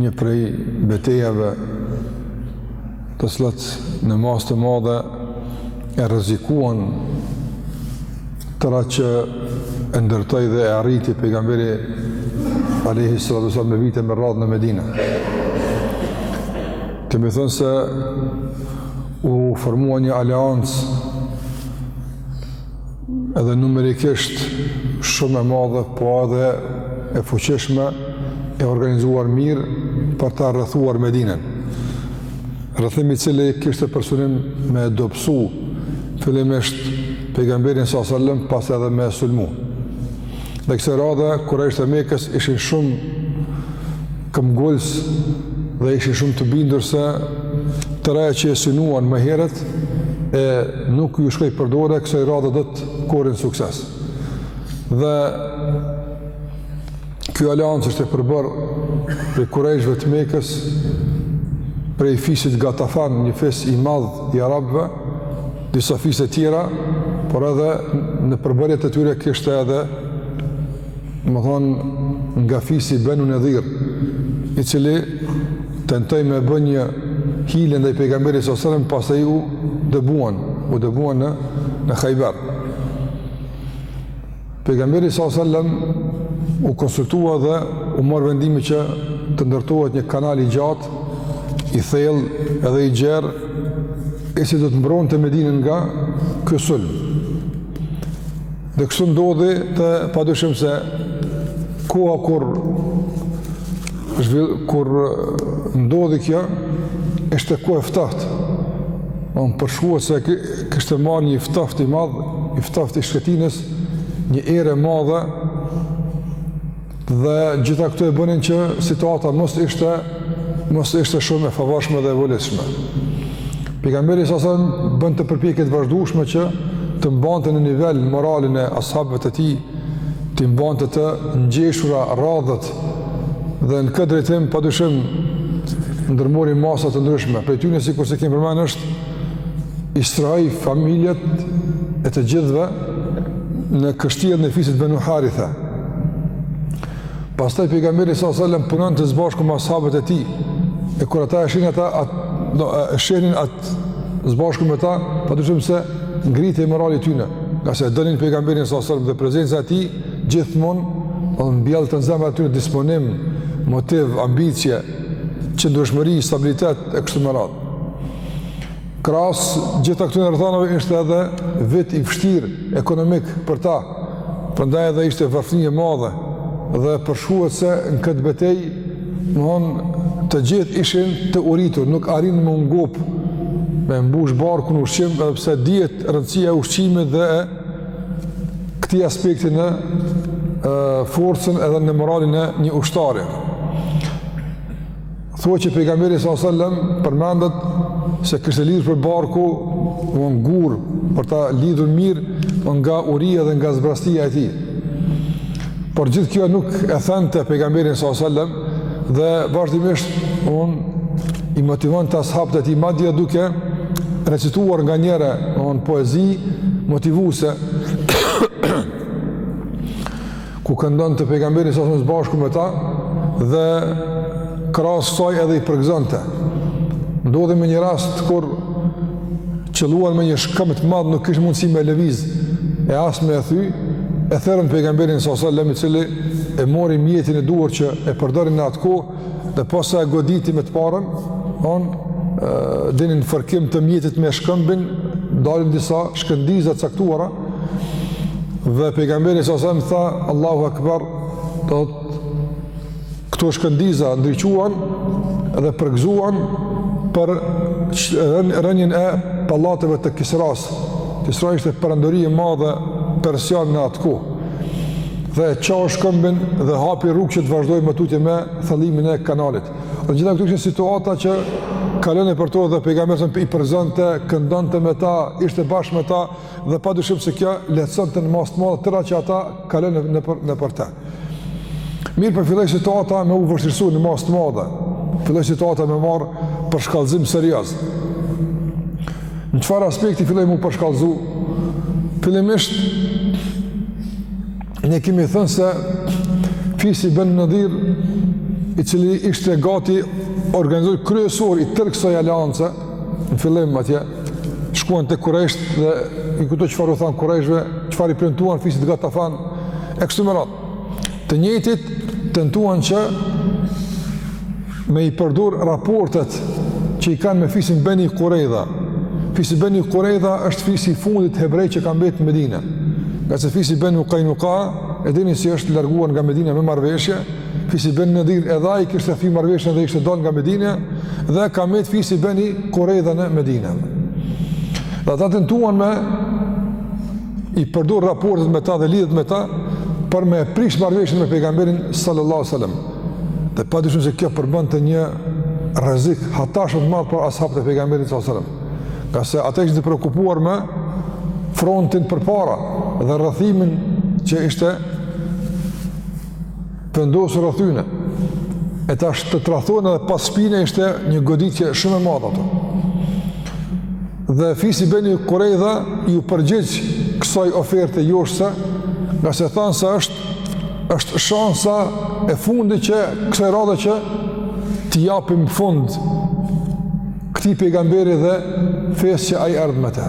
Një prej betejave të cilat në masë të madhe e rrezikuan tërë atë që e ndërtoi dhe e arriti pejgamberi alejhi salatu selam me vite me radhë në Medinë. Kemi thënë se u formua një aleancë edhe numerikisht shumë e madhe, po edhe e fuqishme, e organizuar mirë për ta rrethuar Medinën. Rrethimi i cili kishte për synim me dobësu fillimisht pejgamberin sallallahu alejhi ve selem, pastaj edhe me sulmu. Dhe kësaj radhe, kurejshët e Mekës ishin shumë këmbgulës dhe ishin shumë të bindur se tërë ajo që e synuan më herët e nuk ju shkoi për dore, kësaj radhe do të korrin sukses. Dhe kjo aleancë është e përbërë prej kurejshëve të Mekës prej fisit Gatafan, një fis i madh i arabëve, disa fise tjera, por edhe në përbërje të tyre kishte edhe, domethënë, nga fisi Benu Nedhir, i cili tentoi me bë një hile ndaj pejgamberit alejhi selam, pastaj u dëbuan, u dëbuan në, në Hajber. Pejgamberi sallallahu alejhi ve selem u konsultua dhe u mor vendimi që të ndërtohet një kanal i gjatë, i thellë edhe i gjerë, i cili do të mbronte Medinën nga ky sulm. Dhe kështu ndodhi dhe padyshim se koha kur zhvill, kur ndodhi kjo ishte kohë e ftohtë. Na përshkruhet se kishte marrë një ftohtë i madh, një ftohtë i shkretinës, një erë e madhe dhe gjitha këto e bënin që situata mos ishte mos ishte shumë e favorshme dhe e volitshme. Pejgamberi alejhi selam bënte përpjekje të vazhdueshme që të mbante në nivel moralin e ashabëve të tij, t'i mbante të ngjeshura radhët dhe në këtë drejtim padyshim ndërmori masa të ndryshme. Prej tyne sikurse kemi përmend është i strehoi familjet e të gjithëve në kështjellën e fisit Benu Harithe. Pastaj pejgamberi alejhi selam punonte së bashku me sahabët e tij. E kur ata ishin ata at, do e shihnin at së bashku me ta, padyshim se ngrihej morali i tyre, ngase e donin pejgamberin alejhi selam dhe prezenca e tij gjithmonë e mbillte në zemrat e tyre disponim, motiv, ambicie, qëndrueshmëri, stabilitet e kështu me radhë. Krahas gjitha këtyre rrethanave ishte edhe vit i vështirë ekonomik për ta, prandaj edhe ishte varfni e madhe dhe përshkruhet se në këtë betejë domthon të gjithë ishin të uritur, nuk arrinin me u ngop me mbush barkun me ushqim edhe pse dihet rëndësia e ushqimit dhe e këtij aspekti në e, forcën edhe në moralin e një ushtari. Thuhet që pejgamberi salallahu alejhi ve selem përmendet se kishte lidh për barku një gur për ta lidhur mirë nga uria dhe nga zbrazëtia e tij. Por gjithë kjo nuk e thente pejgamberin salallahu alejhi ve selem dhe vazhdimisht domthon i motivonte ashabët e tij madje duke recituar nga njëra anë poezi motivuese ku këndonte pejgamberi salallahu alejhi ve selem bashkë me ta, dhe krahas kësaj edhe i përgëzonte. Ndodhi në një rast kur qëlluan me një shkëmb të madh, nuk kishin mundësi me lëviz e as me e thy, e thirrën pejgamberin salallahu alejhi ve selem i cili e mori mjetin e duhur që e përdornin në atë kohë, dhe posa e goditi me të parën, domthon, në një fërkim të mjetit me shkëmbin, dalin disa shkëndiza të caktuara, Dhe pejgamberi salallahu alejhi ve selem tha, Allahu Akbar, thotë këto shkëndiza ndriçuan dhe përgëzuan për rënien e pallateve të Kisras. Kisra ishte perandori i madh persian në atë kohë. Dhe çau shkëmbin dhe hapi rrugë që të vazhdojnë më tutje me thellimin e kanalit. Të gjitha këto ishin situata që kalonin nëpër to dhe pejgamberi salallahu alejhi ve selem i përgëzonte, këndonte me ta, ishte bashkë me ta, Dhe pa dyshim se kjo lehtësonte në masë të madhe tërë atë që ata kalonin në, në, për, nëpër te. Mirëpo filloi situata me u vështirësu në masë të madhe, filloi situata me marr përshkallëzim serioz. Në çfarë aspekti filloi me u përshkallëzu? Fillimisht, ne kemi thënë se fisi Beni Nadir, i cili ishte gati organizuesi kryesor i tërë kësaj aleance, në fillim atje, shkuan te kurejshët dhe i kujtoni çfarë u thanë kurejshëve, çfarë i premtuan fisit Gatafan, e kështu me radhë. Të njëtit tentuan që me i përdor raportet që i kanë me fisin Beni Kurejda. Fisi Beni Kurejda është fisi i fundit hebrej që ka mbet në Medinë. Ngase fisi Beni Kajnuka, e dini si është larguar nga Medina me marrëveshje, Fisi beni Nadir edhe ai kishte thy marrëveshjen dhe ishte dal nga Medina dhe ka mbet fisi beni Kurejda në Medina. Dhe ata tentuan me i përdor raportet me ta dhe lidhjet me ta për me prish marrëveshjen me pejgamberin sallallahu alajhi wasallam. Dhe padyshim se kjo përbënte një rrezik tash të madh për ashabët e pejgamberit sallallahu alajhi wasallam. Ngase ata ishin të preokupuar me frontin përpara dhe rrethimin që ishte vendosur rreth tyne, e tash të tradhtojnë edhe pas shpine ishte një goditje shumë e madhe ato. Dhe fisi Beni Kurejda iu përgjigj kësaj oferte joshëse, ngase thanë se është, është shansa e fundit që kësaj radhe që t'i japim fund këtij pejgamberi dhe fesë që ai erdh me të.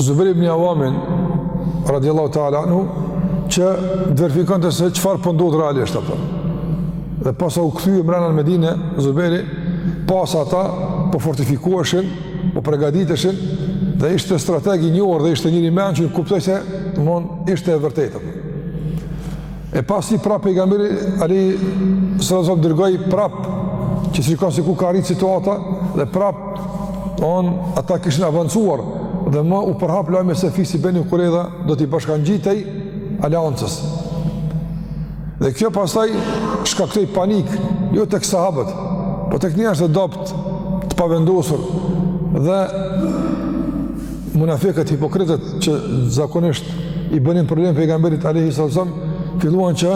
Zubejr ibn Awamin radiallahu ta'ala anhu që të verifikonte se çfarë po ndodh realisht ato. Dhe pasi u kthye mrena në Medine, Zubejri, pa se ata po fortifikoheshin, po pregaditeshin, dhe ishte strateg i njohur dhe ishte njeri me mend që kuptoi se më ishte e vërtetë. E pastaj prap pejgamberi alejhi selam dërgoi prap që të shikojë se ku ka arrit situata dhe prap ëë, ata kishin avancuar dhe më u përhap lajmi se fisi Beni Kurejdha do t'i bashkangjitej aleancës. Dhe kjo pastaj shkaktoi panik, jo tek sahabët, po tek njerëzit e dobët të pavendosur dhe Munafiqët hipokritët që zakonisht i bënin problem pejgamberit alayhi sallam filluan që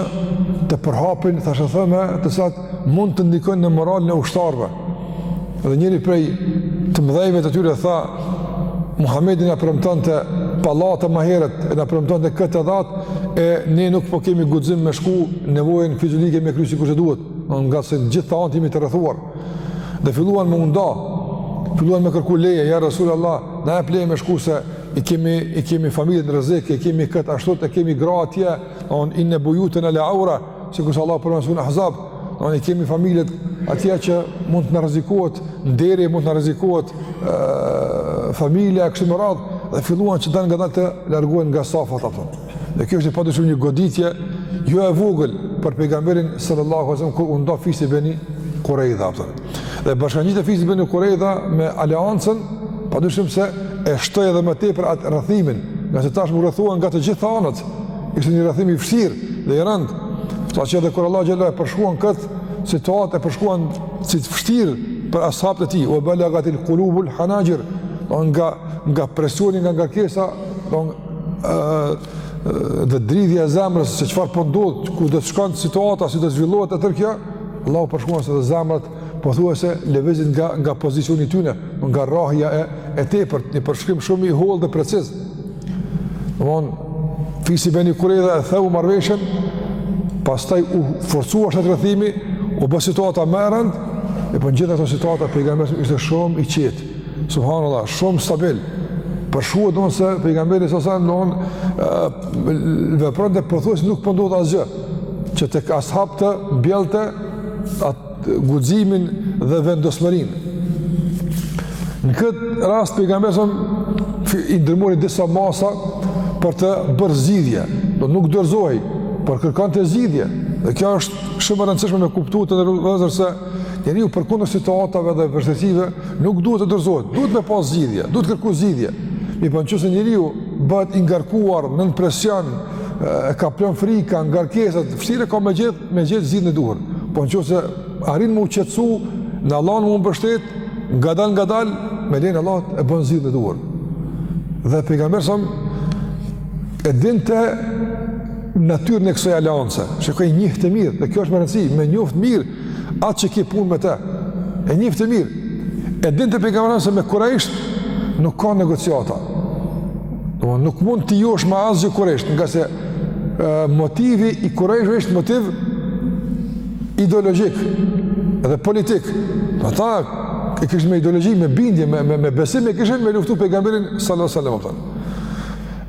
të përhapin thashetheme të cilat mund të ndikojnë në moralin e ushtarëve. Dhe njëri prej të mëdhejve të tyre tha Muhamedi na premtonte pallate më herët e na premtonte këtë dhe atë e ne nuk po kemi guxim me shku nevojën fiziologike me kry sikur se duhet. Ne nga të gjitha anët jemi të rrethuar, dhe filluan me u nda, filluan me kërku leje, ja Rasul Allah, na jep leje me shku se i kemi, i kemi familjen në rrezik, i kemi këtë ashtu, i kemi gra atje, inne bujutena le aura, sikurse Allahu në suren Ahzab, i kemi familje atje që mund të na rrezikohet, nderi mund të na rrezikohet, familja e kështu me radhë, dhe filluan që dalëngadalë të largohen nga safat ato. Dhe kjo ishte padyshim një goditje jo e vogël për pejgamberin sallallahu alajhi wasallam kur u nda fisi beni Qurayza atë. Dhe bashkangjitja e fisit beni Qurayza me aleancën padyshim se e shtoi edhe më tepër atë rrethimin, ngase tash më u rrethuan nga të gjitha anët. Ishte një rrethim i vështirë dhe i rëndë. Saqë edhe kur Allah xhallahu e përshkruan kët situatë e përshkruan si të vështirë për ashabët e tij, ue balagatil qulubul hanajir, nga nga presioni nga ngarkesa, do ë dhe dridhja e zemrës se çfarë po ndodh, ku do të shkon situata, si do të zhvillohet atë kjo, Allahu përshkruan se të zemrat pothuajse lëvizin nga nga pozicioni i tyre, nga rrahja e e tepërt, një përshkrim shumë i hollë dhe preciz. Domethënë fisi beni kurejdha e theu marrveshën, pastaj u forcua shtetrrethimi, u bë situata më e rëndë, e po në gjithë ato situata pejgamberi ishte shumë i qetë. Subhanallah, shumë stabil. Përshkruhet don se pejgamberi sa sa don vepronte pothuajse nuk po ndodh asgjë që tek ashabët bjellte atë guximin dhe vendosmërinë. Në këtë rast pejgamberi sa i ndërmori disa masa për të bërë zgjidhje, do nuk dorëzohej, por kërkonte zgjidhje. Dhe kjo është shumë e rëndësishme me kuptu vëllezër se Njeriu përkundër situatave dhe vështirësive nuk duhet të dorëzohet, duhet me pas zgjidhje, duhet të kërkojë zgjidhje. Mirëpo nëse njeriu bëhet i ngarkuar nën presion, e kaplon frika, ngarkesat, vështirë ka me gjet, me gjet zgjidhjen e duhur. Po nëse arrin me u qetsu, në Allah me u mbështet, ngadal ngadal me lejen e Allahut e bën zgjidhjen e duhur. Dhe pejgamberi sa e dinte natyrën e kësaj aleance, se ka njoftë mirë, dhe kjo është me rëndësi, me njoftë mirë, atë që ke punë me te, e njifte mirë, e dinte pejgamberi se me kurejsht, nuk ka negociata, Doma, nuk mund të joshë me asgjë kurejsht, ngase e, motivi i kurejshve është motiv ideologjik dhe politik, ata e kishin me ideologji, me bindje, me, me, me besim, e kishin me luftu pejgamberin, sallallahu sallam,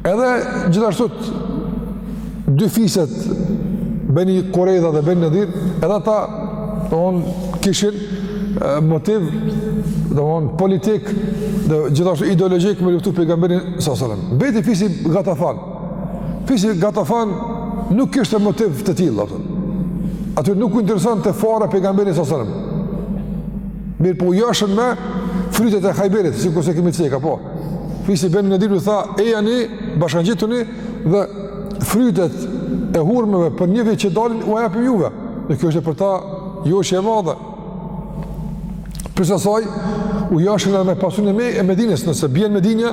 Edhe gjithashtu dy fiset Beni Kurejda dhe Beni Nëdir, edhe ata don kishin motiv domon politik dhe gjithashtu ideologjik me luftu pejgamberin sasërën. Mbeti fisi Gatafan. Fisi Gatafan nuk kishte motiv të tillë. Atyre nuk u interesonte fare pejgamberi sasërën. Mirëpo u joshën me frytet e hajberit, sikurse kemi cekë, po. Fisi Beni Nadir u tha, ejani bashkangjituni dhe frytet e hurmeve për një vit që dalin ua japim juve. Dhe kjo ishte për ta joshje e madhe. Përpos asaj, u joshën edhe me pasurinë e Medines, nëse bjen Medinja,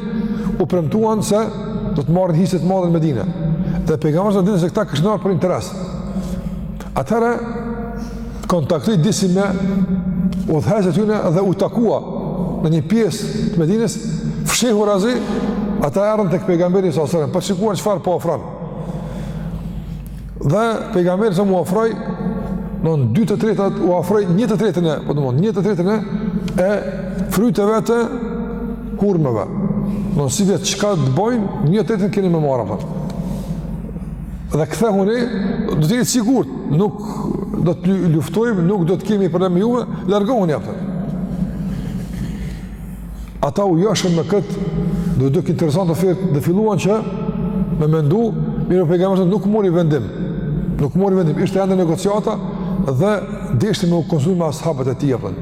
u premtuan se do të marrin hise të madhe në Medine. Dhe pejgamberi sa e dinte se këta kishin ardhur për interes. Atëherë, kontaktoi disi me udhëheqës të tyne dhe u takua në një pjesë të Medinës, fshehurazi, ata erdhën tek pejgamberi sallallahu alajhi wasallam, për shikuar çfarë po ofron. Dhe pejgamberi sallallahu alajhi wasallam u ofroi, domethënë dy të tretat, u ofroi një të tretën e, po të mund, një të tretën e, e fryteve të hurmeve. Domethënë sivjet, çka të bojnë, një të tretën keni me marrë, a kupton. dhe kthehuni, do të jeni sigurt, nuk do të luftojmë, nuk do të kemi problem me juve, largohuni, a kupton. Ata u joshën me kët, u duk interesant ofertë, dhe filluan që me mendu, mirëpo pejgamberi nuk mori vendim. Nuk mori vendim, ishte ende negociata dhe deshti me u konsultu me ashabët e tij, a kupton.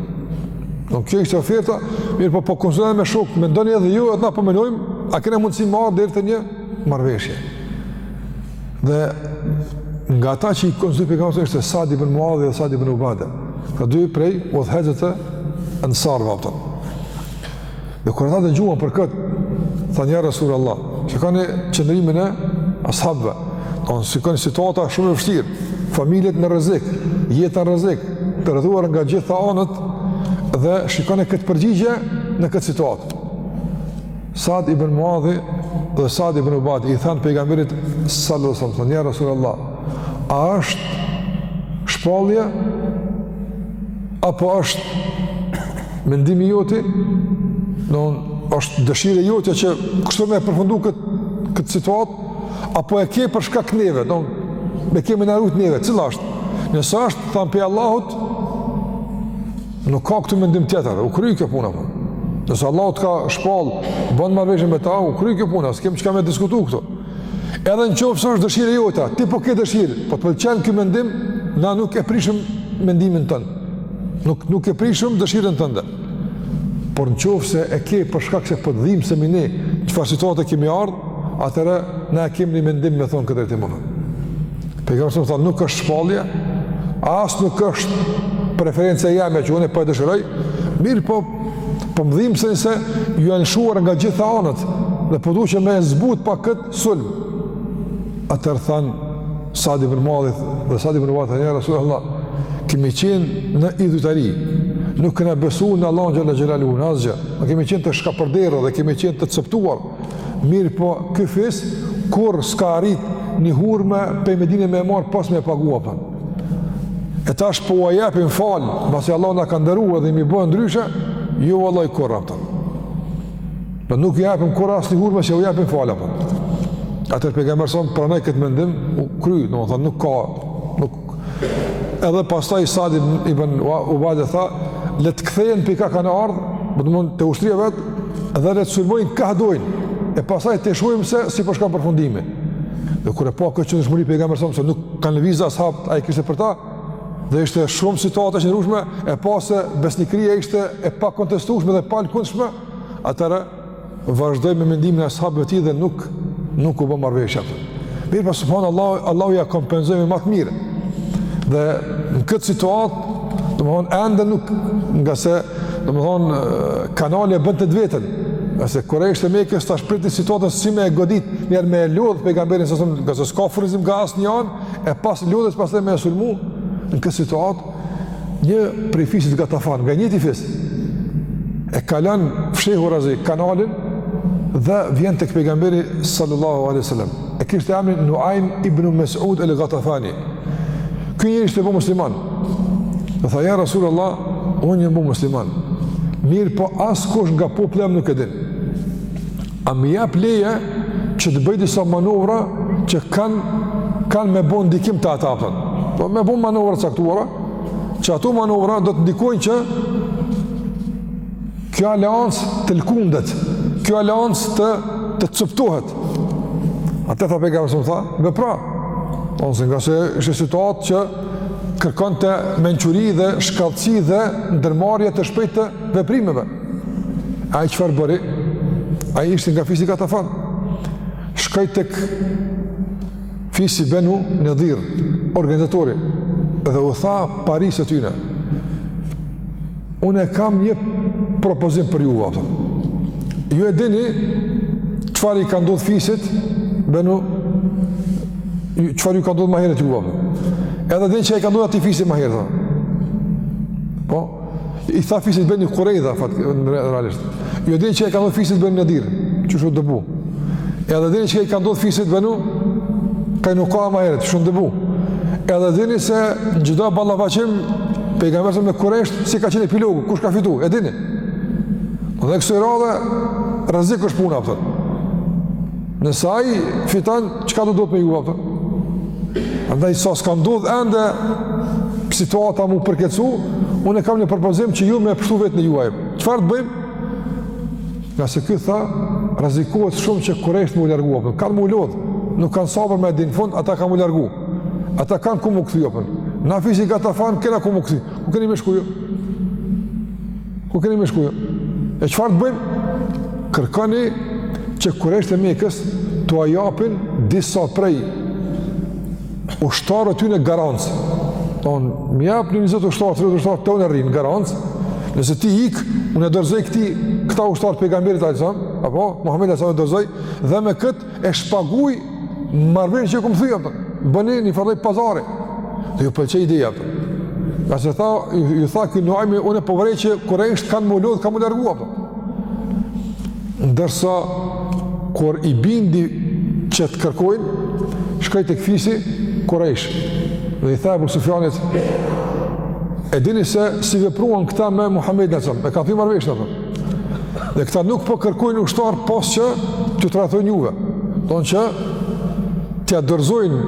Domethënë kjo ishte oferta, mirëpo po konsultohem me shokë, mendoni edhe ju, edhe na po mendojmë, a kena mundësi me ardh deri te një marrëveshje. Dhe nga ata që i konsultoi pejgamberi është Sad ibn Muadhi dhe Sad ibn Ubade. Të dy prej udhëheqësve të ensarëve, a kupton. Dhe kur ata dëgjuan për këtë, thanë ja Rasul Allah, shikoni qëndrimin e ashabëve, domethënë shikoni situata shumë e vështirë, familjet në rrezik, jeta në rrezik, të rrethuar nga gjitha anët, dhe shikoni këtë përgjigje në këtë situatë. Sad ibn Muadhi dhe Sad ibn Ubadi i thanë pejgamberit sallallahu alajhi wasallam, "Ja Rasulullah, a është shpallje apo është mendimi joti?" Domethënë është dëshirë e jotja që kështu me e përfundu kët kët situatë apo e ke për shkak neve, do me kemi na rujt neve, cila është? Nëse është thanë pej Allahut, Nuk ka këtu mendim tjetër, u kry kjo puna. Po. Nëse Allahu të ka shpall, bën marrëveshje me ta, u kry kjo puna, s'kem çka me diskutu këtu. Edhe në qoftë se është dëshirë e jota, ti po ke dëshirë, po të pëlqen ky mendim, na nuk e prishëm mendimin tënd. Nuk, nuk e prishëm dëshirën tënde. Por në qofë se e ke për shkak se po të dhimsemi ne, çfarë situate kemi ardhë, atëherë na e kemi një mendim me thonë këtë drejtim Pejgamberi sallallahu alajhi wasallam tha nuk është shpallje, as nuk është preferenca e jeme që unë po e dëshiroj, mirëpo po më dhimbseni se ju janë lëshuar nga gjitha anët dhe po du që me e zbut pak këtë sulm. Atëherë thanë, Sad ibn Muadhi dhe Sad ibn Ubade, ja Rasul Allah, kemi qenë në idhujtari, nuk kena besu në Allahun xhelle xhelaluhu, asgjë, ne kemi qenë të shkapërderdhur dhe kemi qenë të copëtuar, Mirëpo ky fis kurrë s'ka arrit një hurme pej Medine me e marr pos me e pagu, a kupton. E tash po ua japim fal, masi Allahu na ka nderu edhe me bo ndryshe, ju jo vallahi kurrë, a kupton. Domethënë nuk i japim kurrë asnjë hurme që u japim fal, a kupton. Atëherë pejgamberi sallallahu alajhi wasallam pranoi këtë mendim, u kry, domethënë nuk ka nuk Edhe pastaj Sadi ibn Ubade tha, le të kthehen pi ka kanë ardh, më të mund te ushtria e vet dhe le të sulmojnë ka dojnë. E pastaj të shohim se si po shkon përfundimi. Dhe kur e pa këtë qëndrueshmëri pejgamberi s.a.s. se nuk kanë lëviz as hap, ai kishte për ta. Dhe ishte shumë situatë e qëndrueshme, e pa se besnikëria ishte e pakontestueshme dhe e palkundshme, atëherë vazhdoi me mendimin e ashabëve të tij dhe nuk nuk u bë marrëveshja. Mirëpo, subhanallah, Allahu ia kompenzoi me ma të mirë. Dhe në këtë situatë, domthon ende nuk, ngase domthon kanali e bënte të veten. Ngase kurejshët e Mekës tash pritnin situatën si me e godit, njëherë me e lodh pejgamberin s.a.s., ngase s'ka furnizim nga asnjë anë, e pas lodhjes pastaj me e sulmu në këtë situatë, Një prej fisit Gatafan, nga i njëjti fis, e kalan fshehurazi kanalin dhe vjen tek pejgamberi sallallahu alaihi sallam. E kishte emrin Nuaim ibn Mesud el Gatafani. Ky njeri ishte bo musliman. Dhe tha, ja Rasul Allah, unë jam bo musliman. Mirëpo askush nga populli em nuk e din. A më jap leje që të bëj disa manovra që kanë kanë me bo ndikim te ata, a pton? Po me bo manovra të caktuara, që ato manovra do të ndikojnë që kjo aleancë të lkundet, kjo aleancë të të coptohet. Atëherë tha pejgamberi s.a.s. tha, "Vepro, nëse ngase ishte situatë që kërkonte mençuri dhe shkathtësi dhe ndërmarrje të shpejtë veprimeve. Ai çfarë bëri? Ai ishte nga fisi Gatafan. Shkoi tek fisi Benu Nedhir, organizatori, dhe u tha parisë së tyne. Unë e kam një propozim për juve, a pton. Ju e dini çfarë i ka ndodh fisit Benu, çfarë ju ka ndodh ma herët juve, a pton. Edhe dini çka i ka ndodh atij fisi ma herët, a pton. Po, I tha fisit Benu Kurejdha, realisht. Ju e dini çka i ka ndodh fisit Benu Nedhir, qysh u dëbu. Edhe dini çka i ka ndodh fisit Benu Kajnuka ma heret, qysh u dëbu. Edhe dini se çdo ballafaqim i pejgamberit s.a.s. me kurejshët, si ka qenë epilogu, kush ka fitu, e dini. Dhe kësaj radhe, rrezik është puna, a pton. Nëse ai fiton, çka do të ndodh me ju, a pton? Andaj sa s'ka ndodh ende situata m'u përkeqsu, unë e kam një propozim që ju me pshtu veten e juaj. Çfarë të bëjmë? Ngase ky tha, rrezikohet shumë që kurejshët me u largu, a pton. Kan m'u lodh, nuk kanë sabër deri n'fund, ata kanë m'u largu. Ata kanë ku m'u kthy, a pton. Na fisi Gatafan kena ku m'u kthy. Ku keni me shku ju? Ku keni me shku ju? E çfarë të bëjmë? Kërkoni që Kurejshët e Mekës t'jua japin disa prej ushtarëve të tyne garancë. Domethënë, m'i jap një njëzet ushtarë, tridhjetë ushtarë, te unë rrinë garancë. Nëse ti ik, unë e dorëzoj këtij, këta ushtarë pejgamberit, alejhi selam, apo, Muhamedit alejhi selam e dorëzoj, dhe me këtë, E shpaguj marrëveshjen që e kam thyer, a kupton. Bëni një farë lloj pazari. Dhe iu pëlqeu ideja, a kupton. Ka se tha, u, u tha ky Nuaimi, unë po vrej që Kurejsh kanë me u lodh, kanë me u largu, a kupton. Ndërsa kur i bindi që të kërkojnë, shkoi tek fisi Kurejsh. Dhe i tha Abu Sufjanit, e dini se si vepruan këta me Muhamedin sallallahu alajhi wasallam. E ka thy marrëveshjen, a kupton. Dhe këta nuk po kërkojnë ushtarë pos që t'ju tradhtojnë juve. Donë që t'ia dorëzojnë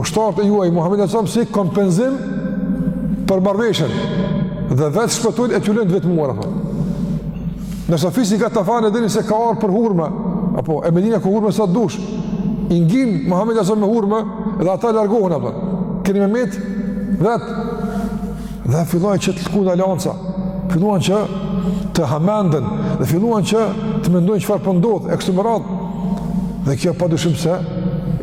ushtarët e juaj Muhamedit alejhi selam si kompensim për marrëveshjen dhe vetë shpëtojnë e t'ju lënë të vetmuar. Ndërsa fisi Gatafan e dini se ka ardhë për hurme, apo e Medina ka hurme sa të dush, i ngin Muhamedi alejhi selam me hurme dhe ata largohen, a kupton, keni me metë vetë, Dhe filloi që të lëkun aleanca, filluan që të hamenden, dhe filluan që të mendojnë çfarë po ndodh, po e kështu me radhë. Dhe kjo pa dyshim se,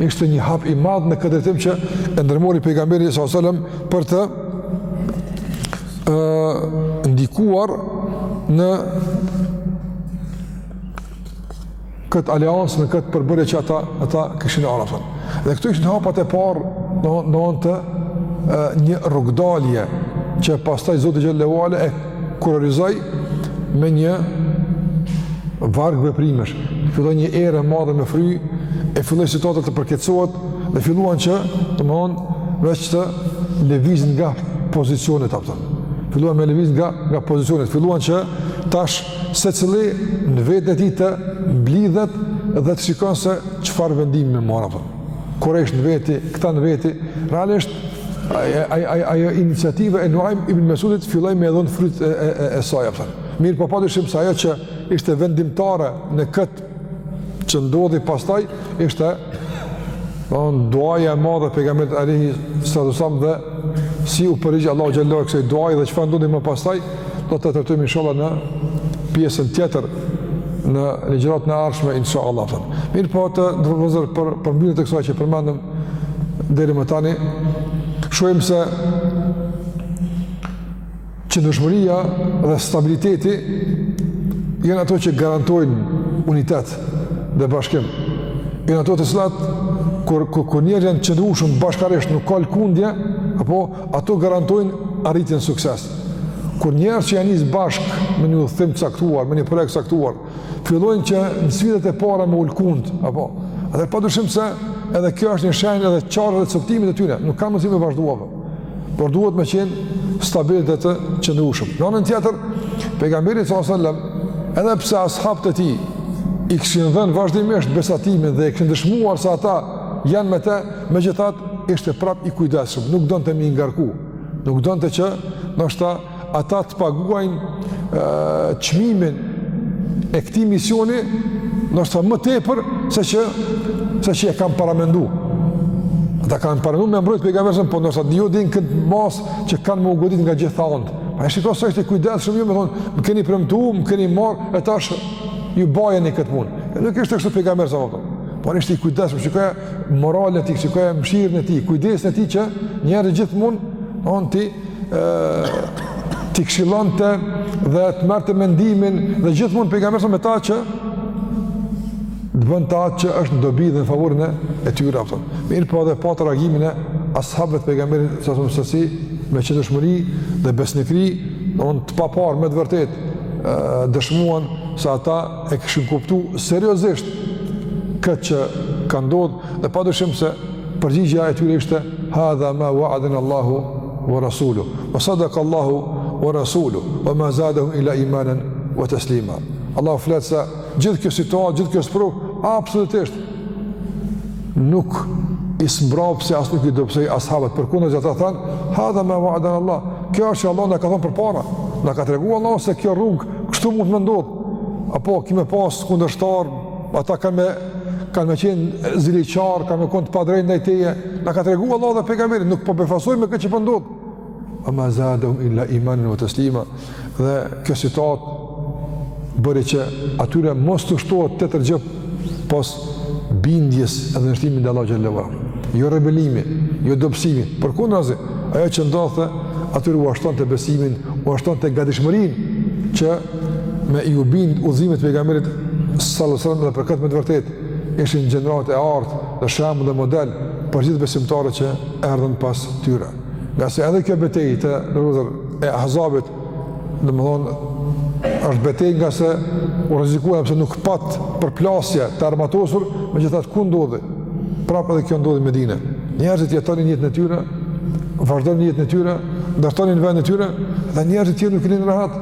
ishte një hap i madhë në këtë drejtim që e ndërmori pejgamberi s.a.s. për të ë, ndikuar në këtë aleancë, në këtë përbërje që ata, ata kishin, a kupton. Dhe këto ishin hapat e parë në, në anë të e, një rrugëdalje që pastaj Zoti xhele ve ala e kurorëzoi me një varg veprimesh. Filloi një erë e madhe me fry, e filloi situata të përkeqësohet dhe filluan që domethënë veç të lëvizin nga pozicionet a kupton. Filluan me lëviz nga, nga pozicionet. Filluan që tash secili në veten e tij të mblidhet dhe të shikon se çfarë vendimi me marrë apo. Kurejsh në veti, këta në veti, realisht ai ai ajo iniciativa e Nuaim ibn Mesudit filloi me dhon fryt e e e, e saj apo. Mirëpo pa dyshim se ajo që ishte vendimtare në këtë Që ndodhi pastaj ishte ë duaja e madhe e pejgamberit alejhi salatu ve selam dhe si iu përgjigj Allahu xhele ve ala kësaj duaje dhe çfarë ndodhi më pastaj do ta trajtojmë inshallah në pjesën tjetër në ligjëratën e ardhshme inshallah mirëpo të nderuar vëllezër për, përmbyllje të kësaj që përmendëm deri më tani shohim se Qëndrueshmëria dhe stabiliteti janë ato që garantojnë unitet dhe bashkim. Janë ato të cilat kur kur, kur njerëzit janë të qëndrueshëm bashkarisht nuk ka lkundje, apo ato garantojnë arritjen e sukses. Kur njerëz që janë nis bashkë me një udhëtim të caktuar, me një projekt të caktuar, Fillojnë që në sfidat e para me u lkund, apo, atëherë pa dyshim se edhe kjo është një shenjë e qartë e coptimit të tyre, nuk ka mundësi me vazhdua, por duhet me qenë stabil dhe të qëndrushëm. Në anën tjetër, pejgamberi s.a.s. edhe pse ashabët e tij i kishin dhënë vazhdimisht besatimin dhe i kishin dëshmuar se ata janë me te, megjithatë ishte prap i kujdesshëm, nuk donte me i ngarku, nuk donte që ndoshta ata të paguajnë çmimin e këtij misioni, ndoshta më tepër se që se që e kanë paramendu. Ata kanë paramendu me mbrojt pejgamberin s.a.s., por ndoshta jo deri n'këtë masë që kanë me u godit nga gjitha anët. Pra shikoje sa ishte i kujdesshëm, jo me thonë, më keni premtuar, më keni marrë e tash ju bajeni këtë punë. Nuk ishte kështu pejgamberi s.a.s. Por ishte i kujdesshëm, shikoje moralin e tij, shikoje mëshirën e tij, kujdesin e tij që njerëzit gjithmonë t'i t'i këshillonte dhe të merrte mendimin dhe gjithmonë pejgamberi s.a.s. me ta që të bën atë që është në dobi dhe në favorin e tyre, apo. Mirëpo edhe patë reagimin e ashabëve të pejgamberit s.a.s. se si me një gadishmëri dhe besnikri domethënë të paparë me të vërtetë dëshmuan se ata e kishin kuptu seriozisht këtë që ka ndodhë dhe pa dyshim se Përgjigja e tyre ishte hadha ma wa'adana Allahu wa rasuluhu wa sadaqa Allahu wa rasuluhu wa ma zadahum ila imanan wa taslima. Allahu flet se gjithë kjo situatë, gjithë kjo sprovë absolutisht nuk i zmbrapsi as nuk i dobësoi ashabët përkundrazi ata thanë hadha ma wa'adana Allah. Kjo është që Allah na ka thënë përpara, na ka tregu Allahu se kjo rrugë kështu mundet me ndodh. Apo ki me pas kundërshtarë, ata kanë kanë me qenë ziliqarë, kanë me konë të padrejtë ndaj teje, na ka tregu Allahu dhe pejgamberi, nuk po befasohemi me këtë që po ndodh. Wa ma zadahum ila imanan wa taslima, dhe kjo situatë bëri që atyre mos t'u shtohet tjetër gjë pos bindjes edhe nënshtrimit ndaj Allahut xhele ue ala. Jo rebelimi, jo dobësimi, përkundrazi, ajo që ndodhte atyre ua shtonte besimin, ua shtonte gadishmërinë që me iu bind udhëzimit të pejgamberit sallallahu alajhi wasallam dhe për këtë me të vërtetë ishin gjeneratë e artë dhe shembull dhe model për gjithë besimtarët që erdhën pas tyre. Ngase edhe kjo betejë të nderuar, e Ahzabit, domethënë, është betejë ngase u rrezikua edhe pse nuk pati përplasje të armatosur, megjithatë ku ndodhi? Prapë edhe kjo ndodhi në Medinë. Njerëzit jetonin jetën e tyre, vazhdonin jetën e tyre, ndërtonin vendin e tyre dhe njerëzit tjerë nuk i lenë rahat.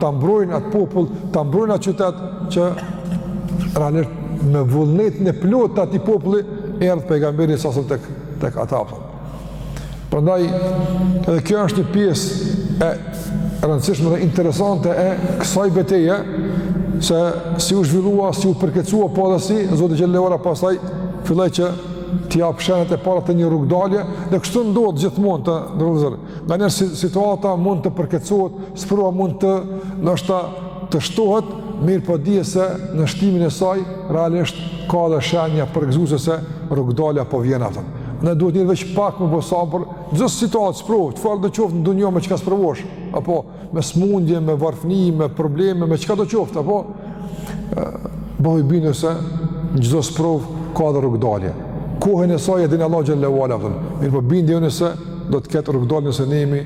ta mbrojnë atë popull, ta mbrojnë atë qytet që realisht me vullnetin e plotë të atij populli erdh pejgamberi sasëm tek ata. Po. Prandaj, edhe kjo është një pjesë e rëndësishme dhe interesante e kësaj beteje, se si u zhvillua, si u përkeqësua, po dhe si, Zoti Xhelle ue ala pastaj filloi që t'i japë shenjat e para të një rrugëdaljeje, dhe kështu ndodh gjithmonë, të nderuar vëllezër. Nganjëherë situata mund të përkeqësohet, sprova mund ndoshta të shtohet, mirëpo dhije se në shtimin e saj, realisht ka dhe shenja përgëzuese se rrugëdalja po vjen. Atëherë duhet njeri veç pak me bo sabër, në çdo situatë, sprovë, çfarëdo qoftë në dunja me çka sprovohesh, apo, me smundje, me varfni, me probleme, me çkado qoftë, po bëhu i bindur se në çdo sprovë ka dhe rrugëdalje. Kohën e saj e din Allahu Xhelle ue ala, mirëpo binduni se do të ketë rrugëdalje nëse ne jemi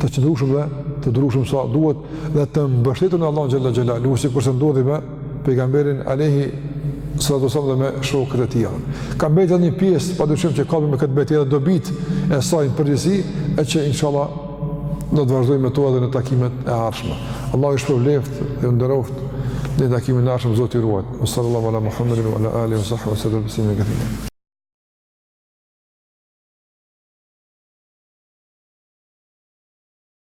të qëndrueshëm dhe të durueshëm sa duhet dhe të mbështetur në Allahun Xhelle xhelaluhu, sikurse ndodhi me pejgamberin alejhi sallatu sallam dhe me shokët e tij. Ka mbet edhe një pjesë padyshim që ka bi me këtë betejë edhe dobitë e saj në përgjithësi, e që inshallah do të vazhdojmë me to edhe në takimet e ardhshme. Allahu ju shpërbleftë, ju nderoftë. Në takimin e ardhshëm Zoti ju ruajt. Sallallahu ala Muhammedin wa ala alihi wa sahbihi sallam bismillah kathir.